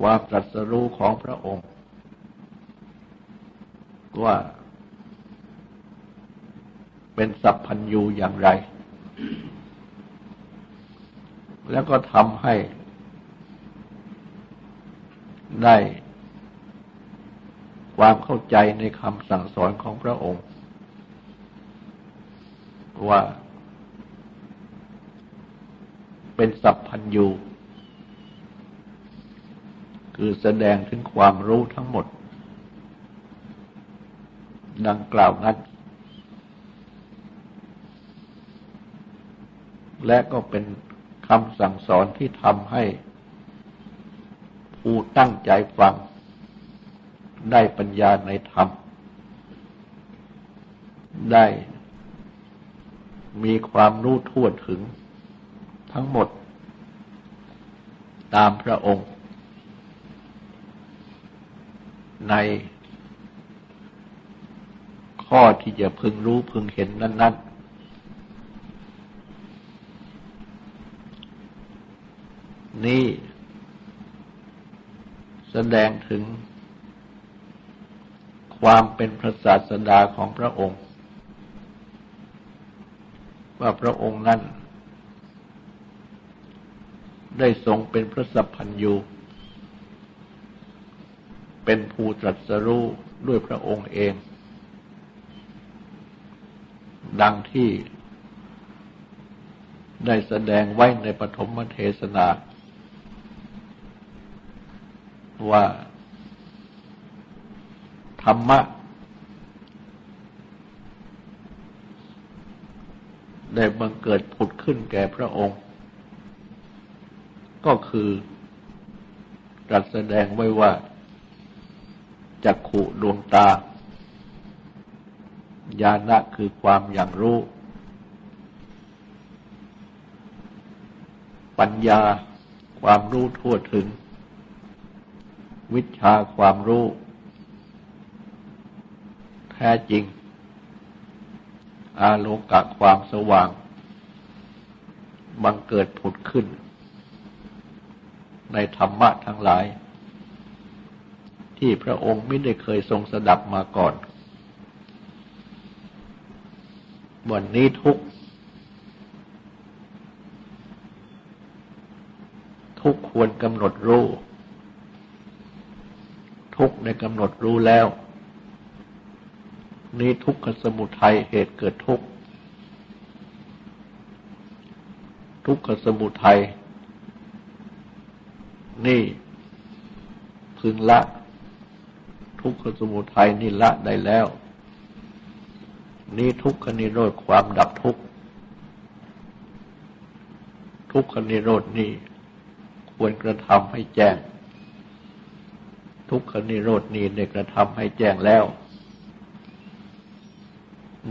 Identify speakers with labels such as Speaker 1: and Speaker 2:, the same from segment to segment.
Speaker 1: ความตรัสรู้ของพระองค์ ว่า เป็นสัพพัญญูอย่างไร แล้วก็ทำให้ได้ความเข้าใจในคำสั่งสอนของพระองค์ ว่าเป็นสัพพัญญู คือแสดงถึงความรู้ทั้งหมด ดังกล่าวนั้นและก็เป็นคำสั่งสอนที่ทำให้ ผู้ตั้งใจฟัง ได้ปัญญาในธรรม ได้มีความรู้ทั่วถึงทั้งหมด ตามพระองค์ ในข้อที่จะพึงรู้พึงเห็นนั้น ๆ นี่แสดงถึงความเป็นพระศาสดาของพระองค์ ว่าพระองค์นั้น ได้ทรงเป็นพระสัพพัญญู เป็นผู้ตรัสรู้ด้วยพระองค์เอง ดังที่ได้แสดงไว้ในปฐมเทศนา ว่า ธรรมะ ได้บังเกิดผุดขึ้นแก่พระองค์ ก็คือตรัสแสดงไว้ว่า จักขุดวงตา ญาณะคือความอย่างรู้ ปัญญาความรู้ทั่วถึง วิชาความรู้ แท้จริง อาโลกะความสว่างบังเกิดผุดขึ้น ในธรรมะทั้งหลาย ที่พระองค์ไม่ได้เคยทรงสดับมาก่อน วันนี้ทุกทุกควรกำหนดรู้ ทุกในกำหนดรู้แล้ว นี้ทุกขสมุทัยเหตุเกิดทุกทุกขสมุทัยนี่พึงละ ทุกขสมุทัยนี่ละได้แล้ว นี่ทุกขนิโรธความดับทุกข์ทุกขนิโรธนี่ควรกระทำให้แจ้ง ทุกขนิโรธนี่ได้กระทำให้แจ้งแล้ว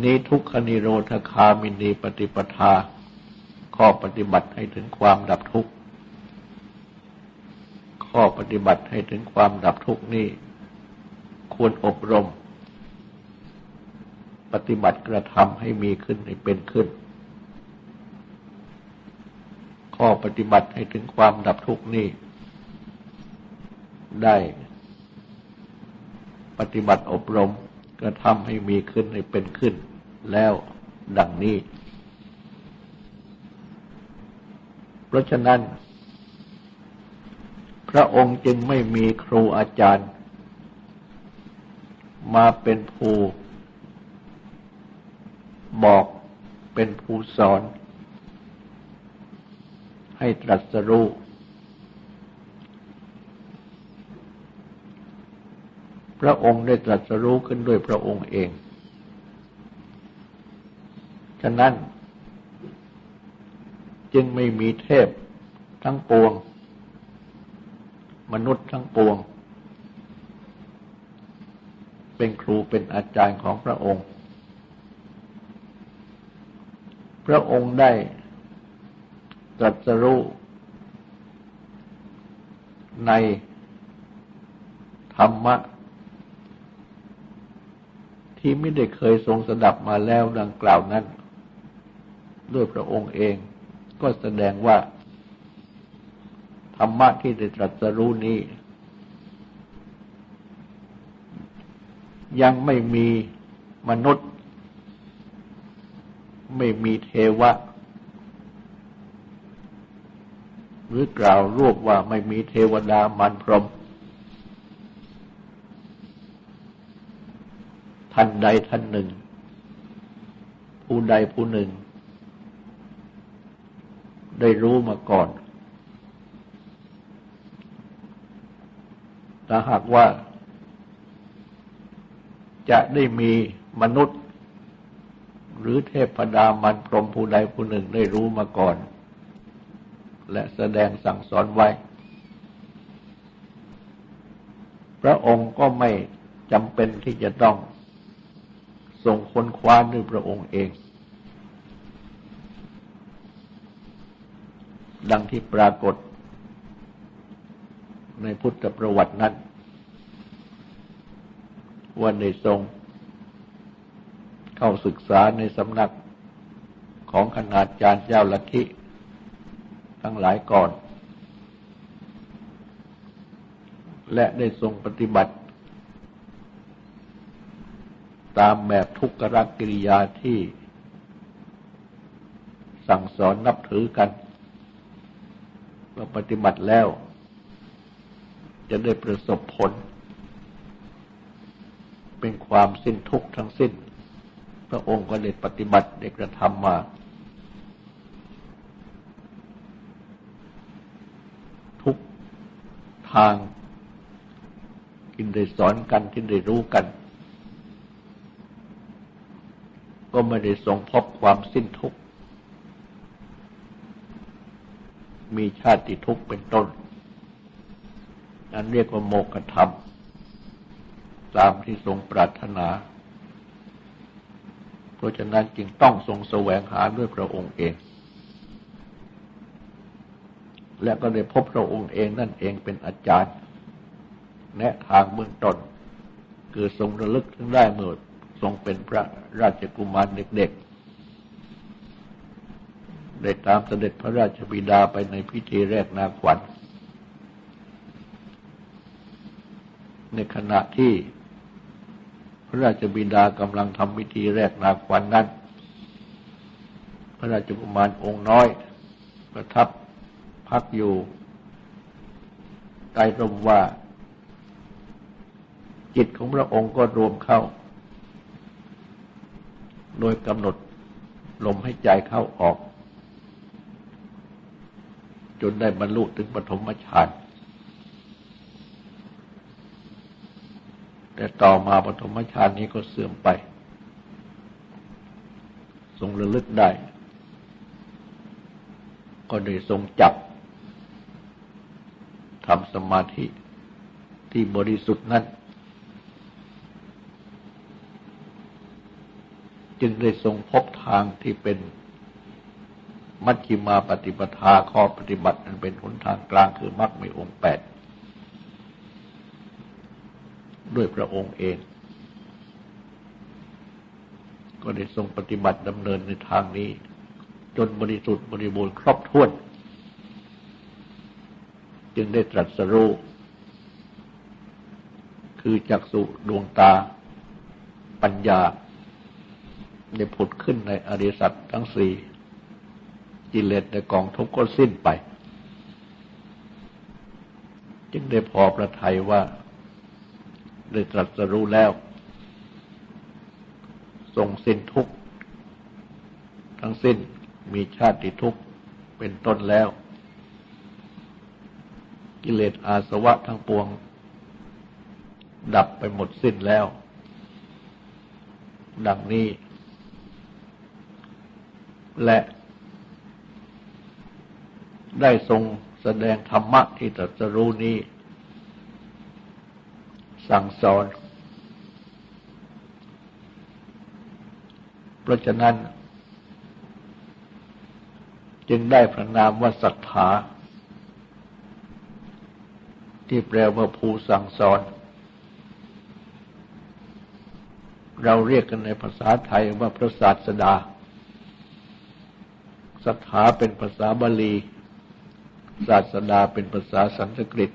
Speaker 1: นี้ทุกขนิโรธคามินีปฏิปทา ข้อปฏิบัติให้ถึงความดับทุกข์ข้อปฏิบัติให้ถึงความดับทุกข์นี่ ควรอบรม ปฏิบัติกระทำให้มีขึ้นให้เป็นขึ้น ข้อปฏิบัติให้ถึงความดับทุกข์นี้ ได้ ปฏิบัติอบรมกระทำให้มีขึ้นให้เป็นขึ้น แล้วดังนี้ เพราะฉะนั้น พระองค์จึงไม่มีครูอาจารย์ มาเป็นผู้บอกเป็นผู้สอน ให้ตรัสรู้พระองค์ได้ตรัสรู้ขึ้นด้วยพระองค์เอง ฉะนั้น จึงไม่มีเทพทั้งปวง มนุษย์ทั้งปวง เป็นครูเป็นอาจารย์ของพระองค์ พระองค์ได้ตรัสรู้ในธรรมะ ที่ไม่ได้เคยทรงสดับมาแล้วดังกล่าวนั้น ด้วยพระองค์เองก็แสดงว่า ธรรมะที่ได้ตรัสรู้นี้ ยังไม่มีมนุษย์ ไม่มีเทวะ หรือกล่าวรวบว่าไม่มีเทวดามันพรมท่านใดท่านหนึ่ง ผู้ใดผู้หนึ่ง ได้รู้มาก่อนถ้าหากว่า จะได้มีมนุษย์ หรือเทพดามันพรหมผู้ใดผู้หนึ่งได้รู้มาก่อน และแสดงสั่งสอนไว้ พระองค์ก็ไม่จำเป็นที่จะต้องส่งคนคว้าด้วยพระองค์เอง ดังที่ปรากฏในพุทธประวัตินั้น ว่าได้ทรง เข้าศึกษาในสำนักของขนาจารย์เจ้าลัทธิทั้งหลายก่อน และได้ทรงปฏิบัติ ตามแบบทุกขรักกิริยาที่สั่งสอนนับถือกันเมื่อปฏิบัติแล้ว จะได้ประสบผล เป็นความสิ้นทุกข์ทั้งสิ้น พระองค์ก็ได้ปฏิบัติได้กระทำมาทุกทางที่ได้สอนกันที่ได้รู้กัน ก็ไม่ได้ทรงพบความสิ้นทุกข์ มีชาติทุกข์เป็นต้น นั้นเรียกว่าโมกธรรม ตามที่ทรงปรารถนา เพราะฉะนั้นจึงต้องทรงแสวงหาด้วยพระองค์เอง และก็ได้พบพระองค์เองนั่นเองเป็นอาจารย์ แนะทางเบื้องต้นคือทรงระลึกถึงได้เมื่อทรงเป็นพระราชกุมารเด็กๆ ได้ตามเสด็จพระราชบิดาไปในพิธีแรกนาขวัญในขณะที่ พระราชบิดากำลังทำพิธีแรกนาขวันนั้น พระราชกุมารองค์น้อย ประทับพักอยู่ใต้ร่มว่า จิตของพระองค์ก็รวมเข้า โดยกำหนดลมให้ใจเข้าออก จนได้บรรลุถึงปฐมฌาน แต่ต่อมาปฐมฌานนี้ก็เสื่อมไป ทรงระลึกได้ ก็ได้ทรงจับทำสมาธิที่บริสุทธิ์นั้น จึงได้ทรงพบทางที่เป็นมัชฌิมาปฏิปทาข้อปฏิบัติอันเป็นหนทางกลางคือมรรคมีองค์แปด ด้วยพระองค์เอง ก็ได้ทรงปฏิบัติดำเนินในทางนี้ จนบริสุทธิ์บริบูรณ์ครบถ้วน จึงได้ตรัสรู้คือจักสุดวงตา ปัญญา ได้ผุดขึ้นในอริสัตทั้งสี่กิเลสในกองทุกข์ก็สิ้นไป จึงได้พอประทัยว่า ได้ตรัสรู้แล้ว ทรงสิ้นทุกข์ทั้งสิ้นมีชาติทุกข์เป็นต้นแล้ว กิเลสอาสวะทั้งปวง ดับไปหมดสิ้นแล้ว ดังนี้ และได้ทรงแสดงธรรมะที่ตรัสรู้นี้ สั่งสอน เพราะฉะนั้น จึงได้พระนามว่าศรัทธาที่แปลว่าผู้สั่งสอน เราเรียกกันในภาษาไทยว่าพระศาสดาศรัทธาเป็นภาษาบาลี ศาสดาเป็นภาษาสันสกฤต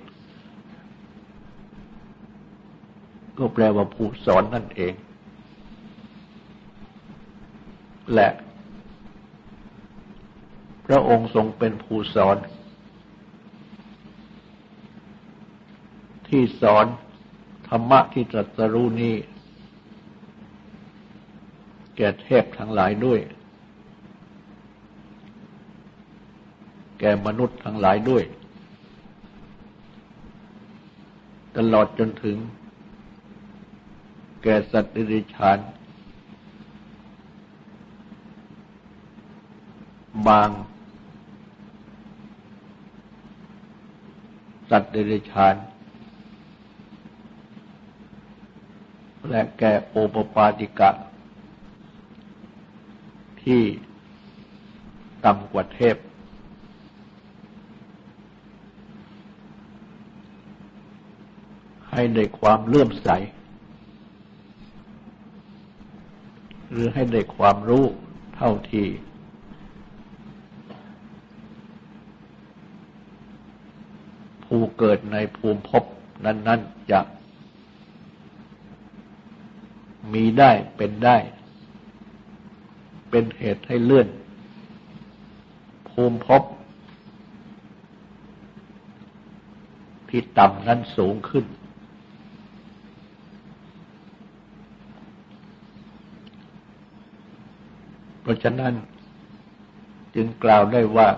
Speaker 1: ก็แปลว่าผู้สอนนั่นเอง และ พระองค์ทรงเป็นผู้สอน ที่สอนธรรมะที่ตรัสรู้นี้แก่เทพทั้งหลายด้วย แก่มนุษย์ทั้งหลายด้วย ตลอดจนถึง แก่สัตว์ดิริชานบาง สัตว์เดรัจฉานและแก่โอปปาติกะ ที่ต่ำกว่าเทพ ให้ได้ความเลื่อมใส หรือให้ได้ความรู้เท่าที่ผู้เกิดในภูมิภพนั้น ๆ จะมีได้เป็นได้ เป็นเหตุให้เลื่อน ภูมิภพที่ต่ำนั้นสูงขึ้น เพ ราะฉะนั้นจึงกล่าวได้ว่า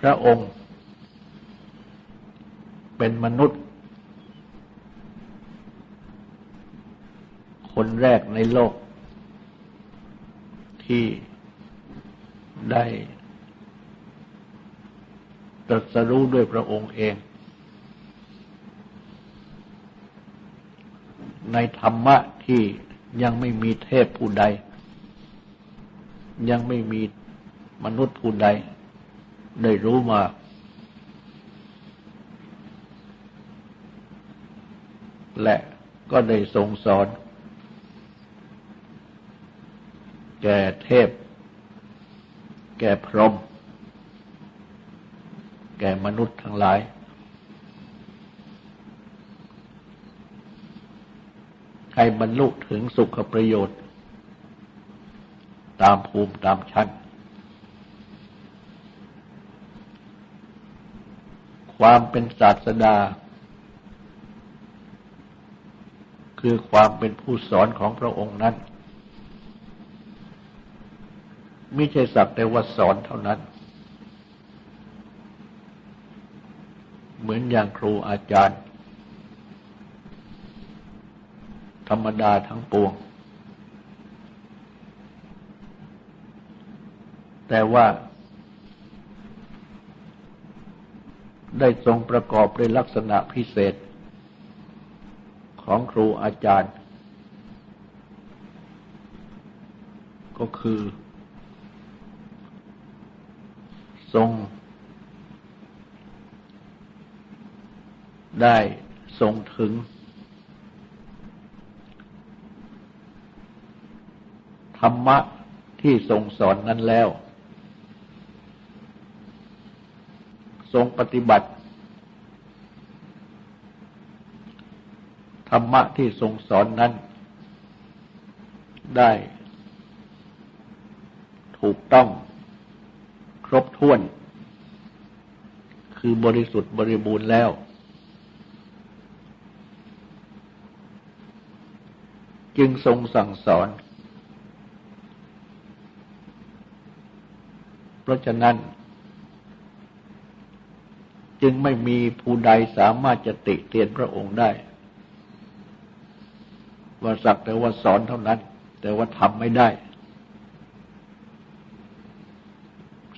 Speaker 1: พระองค์เป็นมนุษย์ คนแรกในโลก ที่ได้ตรัสรู้ด้วยพระองค์เอง ในธรรมะที่ ยังไม่มีเทพผู้ใด ยังไม่มีมนุษย์ผู้ใด ได้รู้มา และก็ได้ทรงสอน แก่เทพ แก่พรหมแก่มนุษย์ทั้งหลาย ให้บรรลุถึงสุขประโยชน์ ตามภูมิตามชั้น ความเป็นศาสดา คือความเป็นผู้สอนของพระองค์นั้นไม่ใช่สักแต่ว่าสอนเท่านั้น เหมือนอย่างครูอาจารย์ ธรรมดาทั้งปวง แต่ว่า ได้ทรงประกอบด้วยลักษณะพิเศษ ของครูอาจารย์ ก็คือ ทรง ได้ทรงถึง ธรรมะที่ทรงสอนนั้นแล้ว ทรงปฏิบัติ ธรรมะที่ทรงสอนนั้น ได้ ถูกต้อง ครบถ้วน คือบริสุทธิ์บริบูรณ์แล้ว จึงทรงสั่งสอน เพ ราะฉะนั้น จึงไม่มีผู้ใดสามารถจะติเตียนพระองค์ได้ ว่าสักแต่ว่าสอนเท่านั้น แต่ว่าทำไม่ได้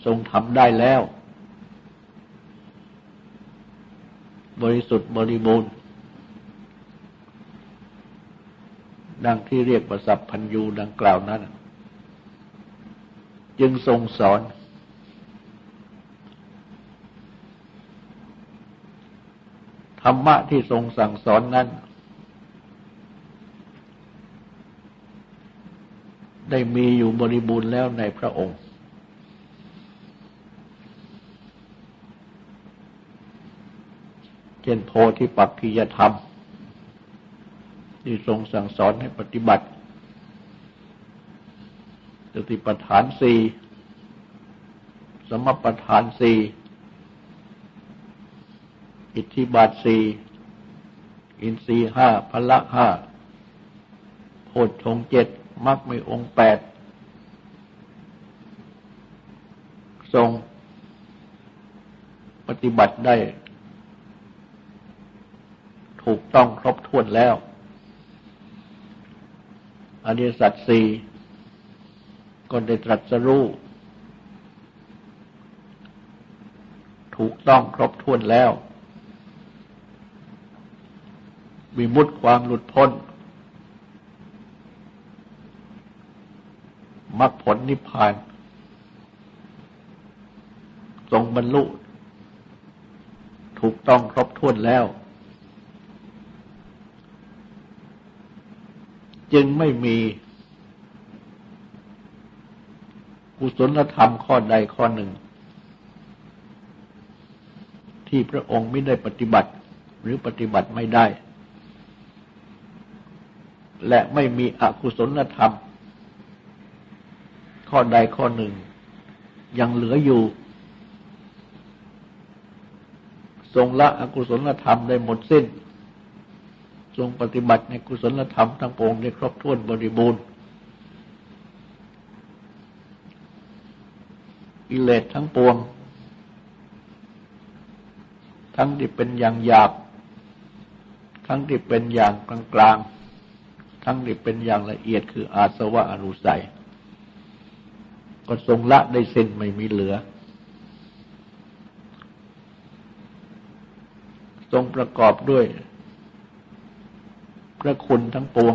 Speaker 1: ทรงทำได้แล้ว บริสุทธิ์บริบูรณ์ดังที่เรียกประสัพพัญยูดังกล่าวนั้น จึงทรงสอน ธรรมะที่ทรงสั่งสอนนั้น ได้มีอยู่บริบูรณ์แล้วในพระองค์ เช่นโพธิปักขิยธรรม ที่ทรงสั่งสอนให้ปฏิบัติสติปัฏฐานสี่สมปัฏฐานสี่ อิทธิบาทสี่อินทรีห้าพละห้าโพชฌงเจ็ดมักไม่องค์แปดทรงปฏิบัติได้ ถูกต้องครบถ้วนแล้วอริยสัจสี่ก็ได้ตรัสรู้ถูกต้องครบถ้วนแล้ว มีมุดความหลุดพ้นมรรคผลนิพพาน ทรงบรรลุ ถูกต้องครบถ้วนแล้ว จึงไม่มีกุศลธรรมข้อใดข้อหนึ่ง ที่พระองค์ไม่ได้ปฏิบัติหรือปฏิบัติไม่ได้ และไม่มีอกุศลธรรม ข้อใดข้อหนึ่ง ยังเหลืออยู่ ทรงละอกุศลธรรมได้หมดสิ้น ทรงปฏิบัติในกุศลธรรมทั้งปวงได้ครบถ้วนบริบูรณ์กิเลสทั้งปวง ทั้งที่เป็นอย่างหยาบ ทั้งที่เป็นอย่างกลางๆ ทั้งที่เป็นอย่างละเอียดคืออาสวะอนุสัย ก็ทรงละได้เส้นไม่มีเหลือ ทรงประกอบด้วย พระคุณทั้งปวง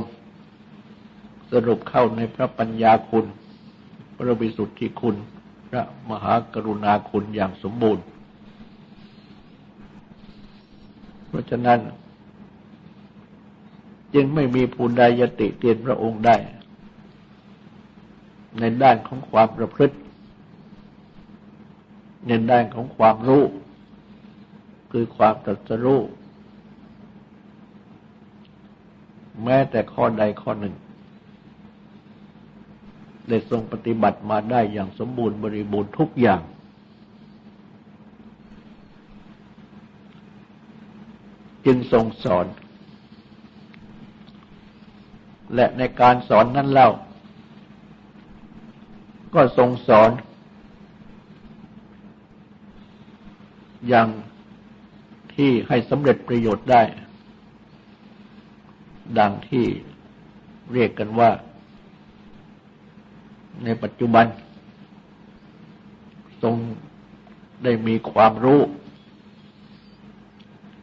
Speaker 1: สรุปเข้าในพระปัญญาคุณ พระวิสุทธิคุณ พระมหากรุณาคุณอย่างสมบูรณ์ เพราะฉะนั้น จึงไม่มีผู้ใดยติเตียนพระองค์ได้ ในด้านของความประพฤติ ในด้านของความรู้ คือความตรัสรู้แม้แต่ข้อใดข้อหนึ่ง ได้ทรงปฏิบัติมาได้อย่างสมบูรณ์บริบูรณ์ทุกอย่าง จึงทรงสอน และในการสอนนั้นเล่า ก็ทรงสอน อย่างที่ให้สำเร็จประโยชน์ได้ ดังที่เรียกกันว่า ในปัจจุบัน ทรงได้มีความรู้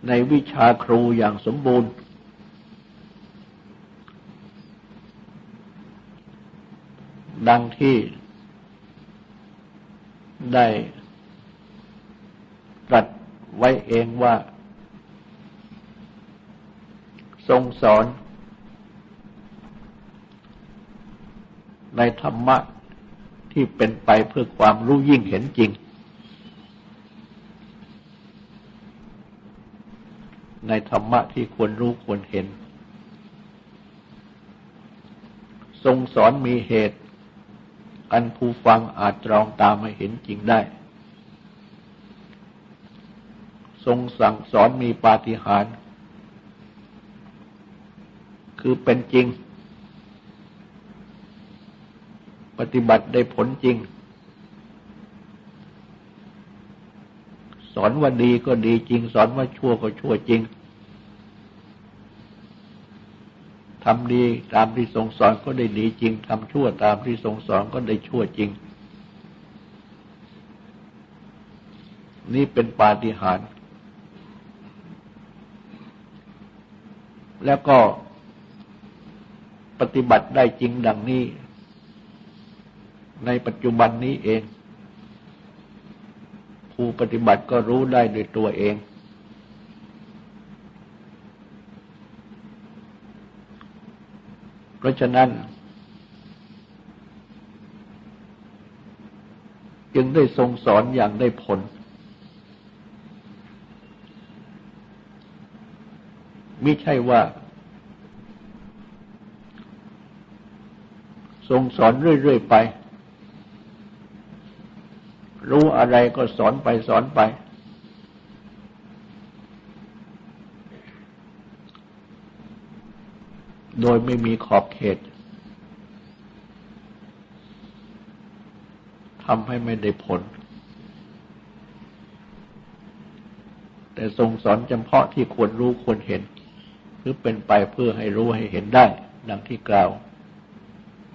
Speaker 1: ในวิชาครูอย่างสมบูรณ์ ดังที่ได้ตรัสไว้เองว่า ทรงสอน ในธรรมะที่เป็นไปเพื่อความรู้ยิ่งเห็นจริง ในธรรมะที่ควรรู้ควรเห็น ทรงสอนมีเหตุ อันผู้ฟังอาจตรองตามมาเห็นจริงได้ ทรงสั่งสอนมีปาฏิหาริย์คือเป็นจริง ปฏิบัติได้ผลจริง สอนว่าดีก็ดีจริง สอนว่าชั่วก็ชั่วจริง ทำดีตามที่ทรงสอนก็ได้ดีจริงทำชั่วตามที่ทรงสอนก็ได้ชั่วจริง นี่เป็นปาฏิหาริย์แล้วก็ปฏิบัติได้จริงดังนี้ ในปัจจุบันนี้เอง ผู้ปฏิบัติก็รู้ได้ด้วยตัวเอง เพราะฉะนั้น จึงได้ทรงสอนอย่างได้ผล ไม่ใช่ว่า ทรงสอนเรื่อย ๆ ไป รู้อะไรก็สอนไปสอนไป โดยไม่มีขอบเขตทำให้ไม่ได้ผล แต่ทรงสอนจำเพาะที่ควรรู้ควรเห็น หรือเป็นไปเพื่อให้รู้ให้เห็นได้ ดังที่กล่าว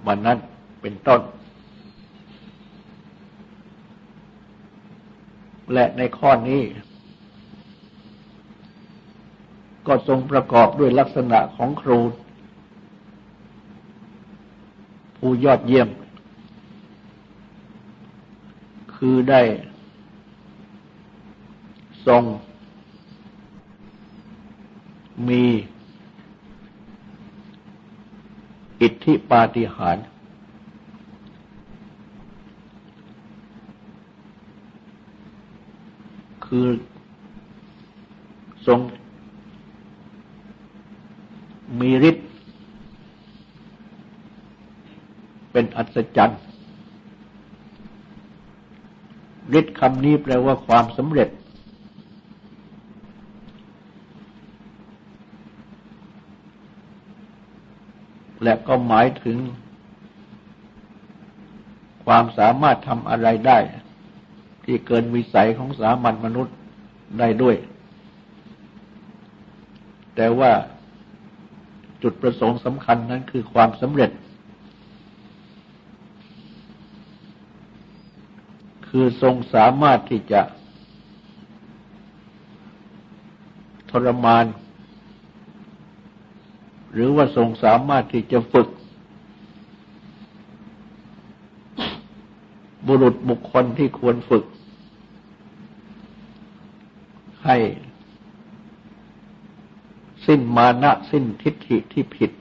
Speaker 1: มันนั้นเป็นต้น และในข้อนี้ ก็ทรงประกอบด้วยลักษณะของครู ผู้ยอดเยี่ยม คือได้ทรง มีอิทธิปาฏิหาริย์คือทรงมีฤทธิ์ เป็นอัศจรรย์ฤทธิ์คำนี้แปลว่าความสำเร็จ และก็หมายถึง ความสามารถทำอะไรได้ ที่เกินวิสัยของสามัญมนุษย์ได้ด้วย แต่ว่าจุดประสงค์สำคัญนั้นคือความสำเร็จ คือทรงสามารถที่จะ ทรมาน หรือว่าทรงสามารถที่จะฝึก บุรุษบุคคลที่ควรฝึก ให้ สิ้นมานะสิ้นทิฏฐิที่ผิด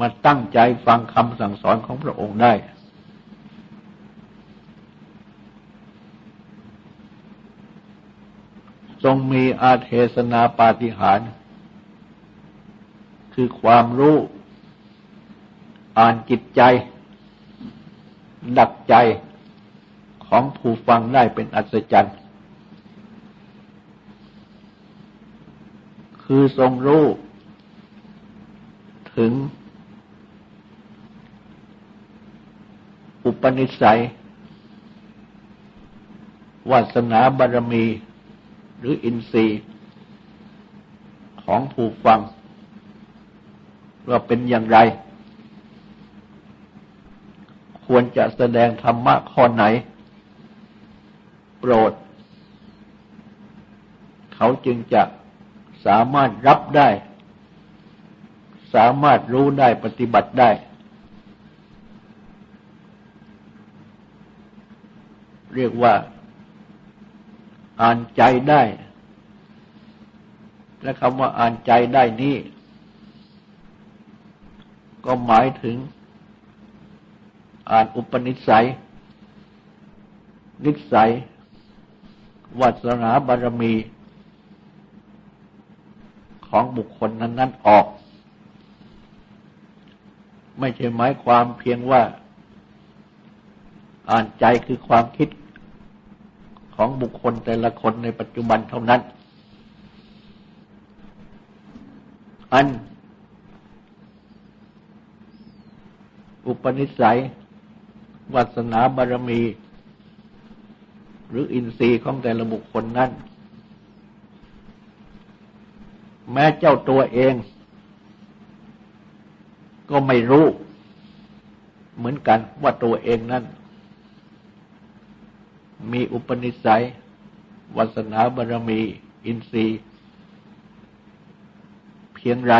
Speaker 1: มาตั้งใจฟังคำสั่งสอนของพระองค์ได้ท รงมีอาเทศนาปาฏิหาร คือความรู้ อ่านจิตใจ ดักใจของผู้ฟังได้เป็นอัศจรรย์ คือทรงรู้ ถึง อุปนิสัยวาสนาบารมี หรืออินทรีย์ของผู้ฟังว่าเป็นอย่างไร ควรจะแสดงธรรมะข้อไหน โปรด เขาจึงจะสามารถรับได้ สามารถรู้ได้ปฏิบัติได้ เรียกว่า อ่านใจได้ และคำว่าอ่านใจได้นี้ก็หมายถึง อ่านอุปนิสัย นิสัย วัสนาบารมี ของบุคคลนั้น ๆออก ไม่ใช่หมายความเพียงว่า อ่านใจคือความคิด ของบุคคลแต่ละคนในปัจจุบันเท่านั้น อัน อุปนิสัย วัสนาบารมี หรืออินทรีย์ของแต่ละบุคคลนั้น แม้เจ้าตัวเอง ก็ไม่รู้ เหมือนกันว่าตัวเองนั้น มีอุปนิสัยวาสนาบารมี อินทรีย์ เพียงไร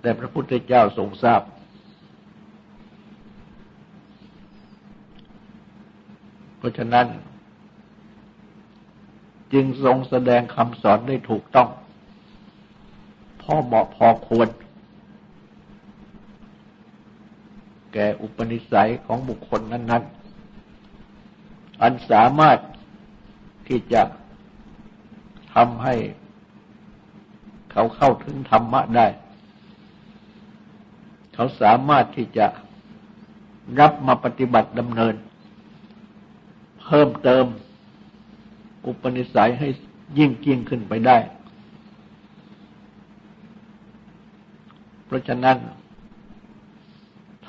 Speaker 1: แต่พระพุทธเจ้าทรงทราบ เพราะฉะนั้น จึงทรงแสดงคำสอนได้ถูกต้อง พอเหมาะพอควร แก่อุปนิสัยของบุคคลนั้น ๆ อันสามารถที่จะทำให้เขาเข้าถึงธรรมะได้ เขาสามารถที่จะรับมาปฏิบัติดำเนิน เพิ่มเติมอุปนิสัยให้ยิ่งยิ่งขึ้นไปได้ เพราะฉะนั้น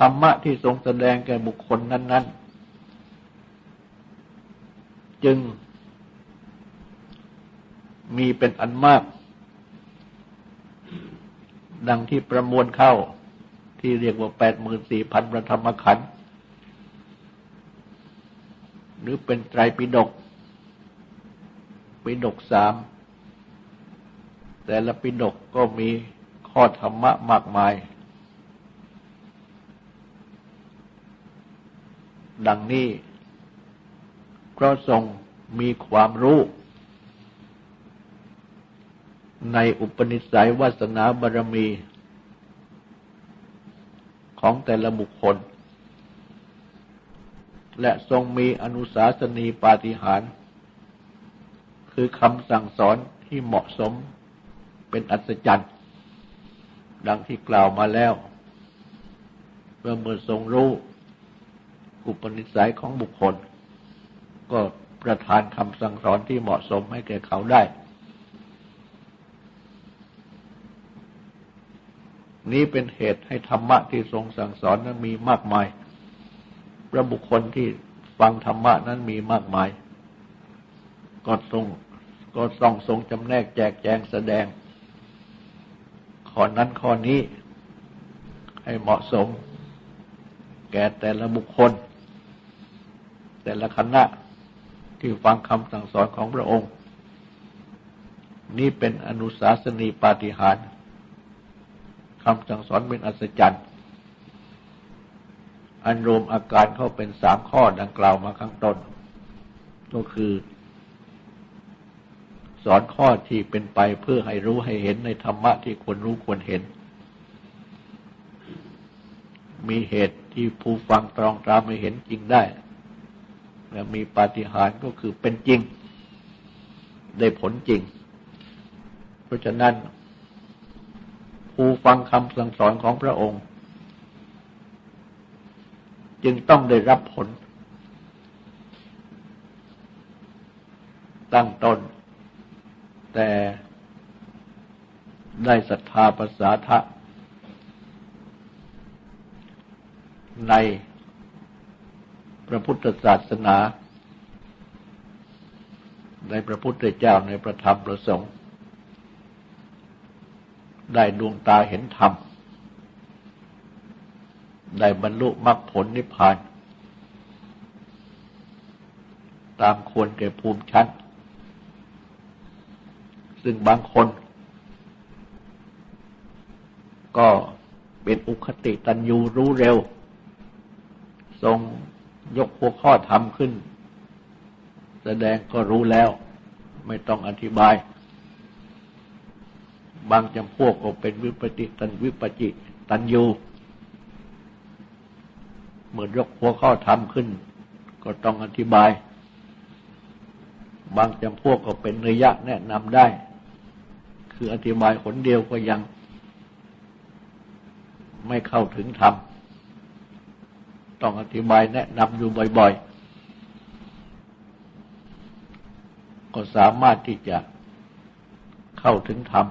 Speaker 1: รรมะที่ทรงแสดงแก่บุคคลนั้น ๆ จึงมีเป็นอันมาก ดังที่ประมวลเข้าที่เรียกว่าแปดหมื่นสี่พันประธรรมขันธ์หรือเป็นไตรปิฎกปิฎกสาม แต่ละปิฎกก็มีข้อธรรมะมากมาย ดังนี้ เพราะทรงมีความรู้ ในอุปนิสัยวาสนาบารมี ของแต่ละบุคคล และทรงมีอนุสาสนีปาฏิหาริย์คือคำสั่งสอนที่เหมาะสมเป็นอัศจรรย์ ดังที่กล่าวมาแล้ว เมื่อเมื่อทรงรู้ อุปนิสัยของบุคคล ก็ประทานคำสั่งสอนที่เหมาะสมให้แก่เขาได้ นี้เป็นเหตุให้ธรรมะที่ทรงสั่งสอนนั้นมีมากมาย พระบุคคลที่ฟังธรรมะนั้นมีมากมาย ก็ทรงก็ต้องทรงจำแนกแจกแจงแสดง ข้อนั้นข้อนี้ให้เหมาะสม แก่แต่ละบุคคล แต่ละคณะที่ฟังคำสั่งสอนของพระองค์ นี่เป็นอนุสาสนีปาฏิหาริย์คำสั่งสอนเป็นอัศจรรย์ อันรวมอาการเข้าเป็นสามข้อดังกล่าวมาข้างต้น ก็คือ สอนข้อที่เป็นไปเพื่อให้รู้ให้เห็นในธรรมะที่ควรรู้ควรเห็น มีเหตุที่ผู้ฟังตรองตามไม่เห็นจริงได้ และมีปาฏิหาริย์ก็คือเป็นจริง ได้ผลจริง เพราะฉะนั้นผู้ฟังคำสั่งสอนของพระองค์ จึงต้องได้รับผล ตั้งตนแต่ได้ศรัทธาภาษาทะใน ระพุทธศาสนา ในพระพุทธเจ้าในพระธรรมประสงค์ ได้ดวงตาเห็นธรรม ได้บรรลุมรรคผลนิพพาน ตามควรแก่ภูมิชั้น ซึ่งบางคน ก็เป็นอุคติตันยูรู้เร็ว ทรง ยกหัวข้อธรรมขึ้น แสดงก็รู้แล้ว ไม่ต้องอธิบาย บางจำพวกก็เป็นวิปติตันวิปจิตันยูเมื่อยกหัวข้อธรรมขึ้น ก็ต้องอธิบาย บางจำพวกก็เป็นระยะแนะนำได้ คืออธิบายผลเดียวก็ยัง ไม่เข้าถึงธรรม ต้องอธิบายแนะนำอยู่บ่อยๆ ก็สามารถที่จะเข้าถึงธรรม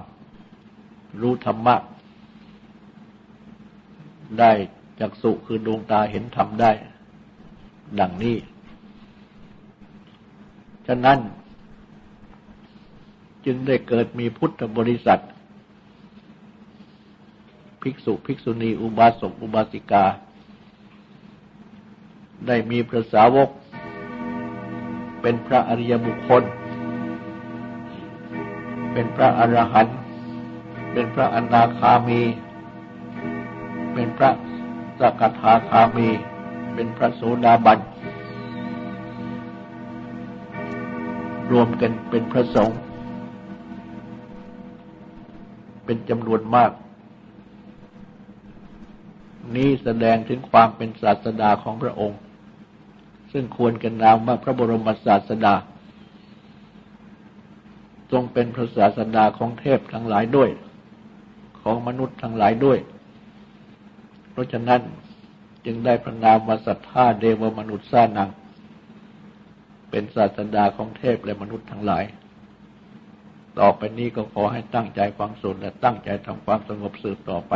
Speaker 1: รู้ธรรมะ ได้จักสุคือดวงตาเห็นธรรมได้ ดังนี้ ฉะนั้นจึงได้เกิดมีพุทธบริษัท ภิกษุ ภิกษุณี อุบาสก อุบาสิกา ได้มีพระสาวก เป็นพระอริยบุคคล เป็นพระอรหันต์เป็นพระอนาคามี เป็นพระสกทาคามี เป็นพระโสดาบันรวมกันเป็นพระสงฆ์เป็นจำนวนมาก นี้แสดงถึงความเป็นศาสดาของพระองค์ ซึ่งควรกันนามว่าพระบรมศาสดา ทรงเป็นพระศาสดาของเทพทั้งหลายด้วย ของมนุษย์ทั้งหลายด้วย เพราะฉะนั้นจึงได้พระนามว่าสัทธาเดวมนุษย์สานัง เป็นศาสดาของเทพและมนุษย์ทั้งหลาย ต่อไปนี้ก็ขอให้ตั้งใจฟังสวดและตั้งใจทำความสงบสืบต่อไป